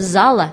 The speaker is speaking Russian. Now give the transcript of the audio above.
зала.